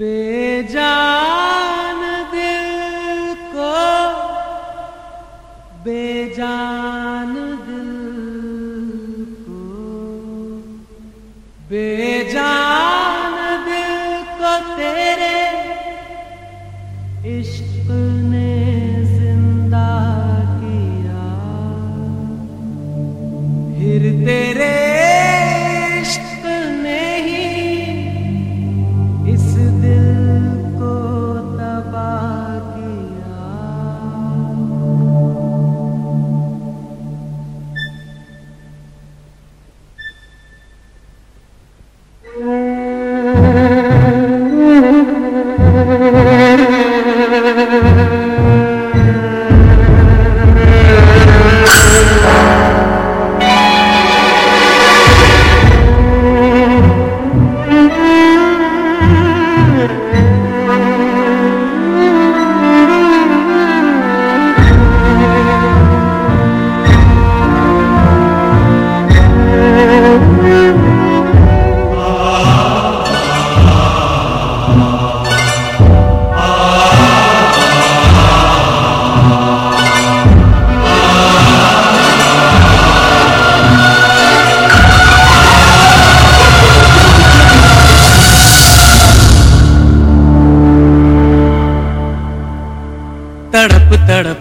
बेजान दिल को, बेजान दिल को, बेजान दिल को तेरे इश्क ने ज़िंदा किया। फिर तेरे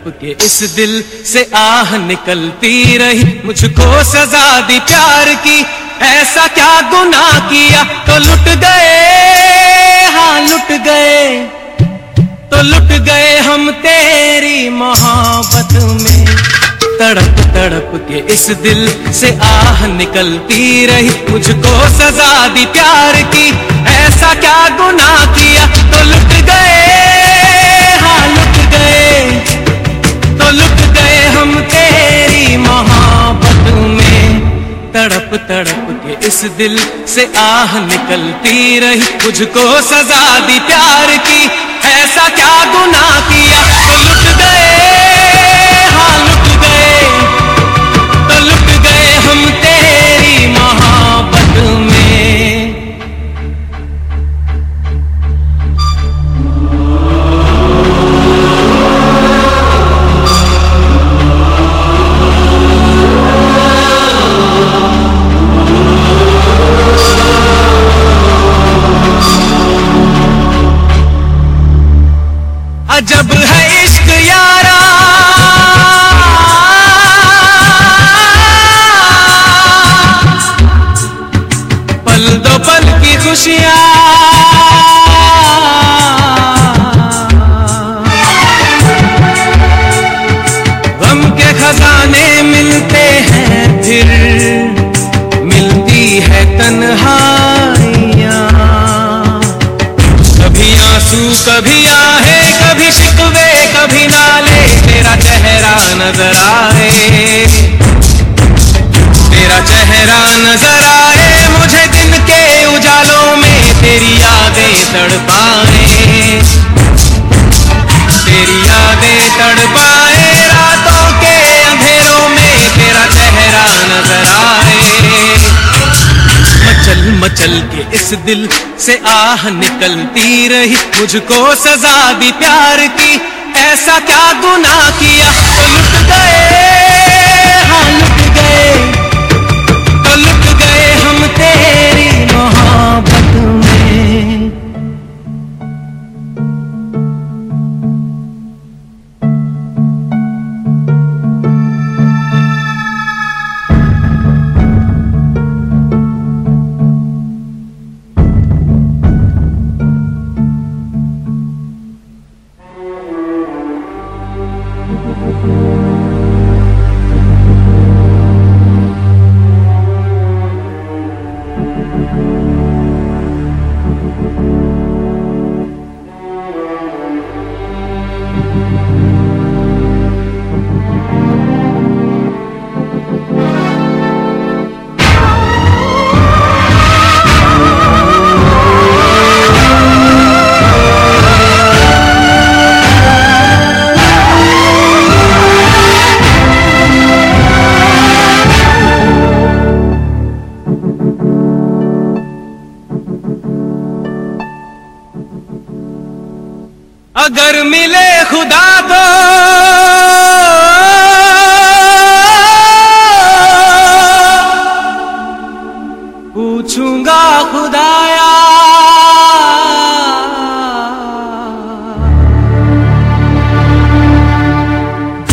के इस दिल से आह निकलती रही। मुझको सजा दी प्यार की। ऐसा क्या गुनाह किया? तो लुट गए। हाँ लुट गए। तो लुट गए हम तेरी मोहब्बत में। तड़प तड़प के इस दिल से आह निकलती रही। मुझको सजा दी प्यार की। ऐसा क्या गुनाह किया? तो लुट गए। तड़प के इस दिल से आह निकलती रही। मुझको सजा दी प्यार खुशियां तड़पाए। तेरी यादें तड़पाए, रातों के अंधेरों में तेरा चेहरा नज़र आए। मचल मचल के इस दिल से आह निकलती रही, मुझको सजा दी प्यार की, ऐसा क्या गुनाह किया? तो लुट गए हाँ लुट गए। अगर मिले खुदा तो पूछूँगा खुदाया।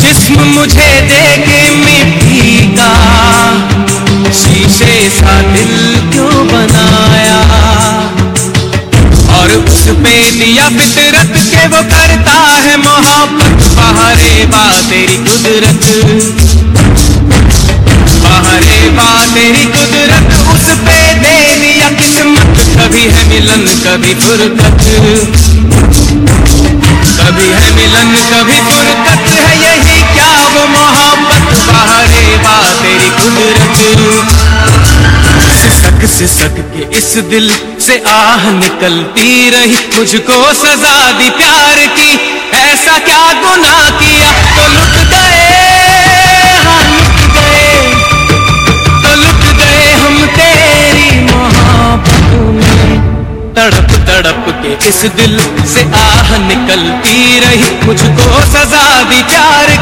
जिस्म मुझे देके मिट्टी का, शीशे सा दिल क्यों बनाया? और उस पे दिया फितरत बा तेरी कुदरत। बा तेरी कुदरत, उस पे दे दिया किस्मत। कभी है मिलन, कभी फुरकत। कभी है मिलन, कभी फुरकत, है यही क्या वो मोहब्बत। बहरे बा तेरी कुदरत। सिसक सिसक के इस दिल से आह निकलती रही मुझको सजा दी प्यार की। ऐसा क्या गुना किया? तो लुट गए हम लुट गए। तो लुट गए हम तेरी मोहब्बत में। तड़प तड़प के इस दिल से आह निकलती रही। मुझको सजा दी प्यार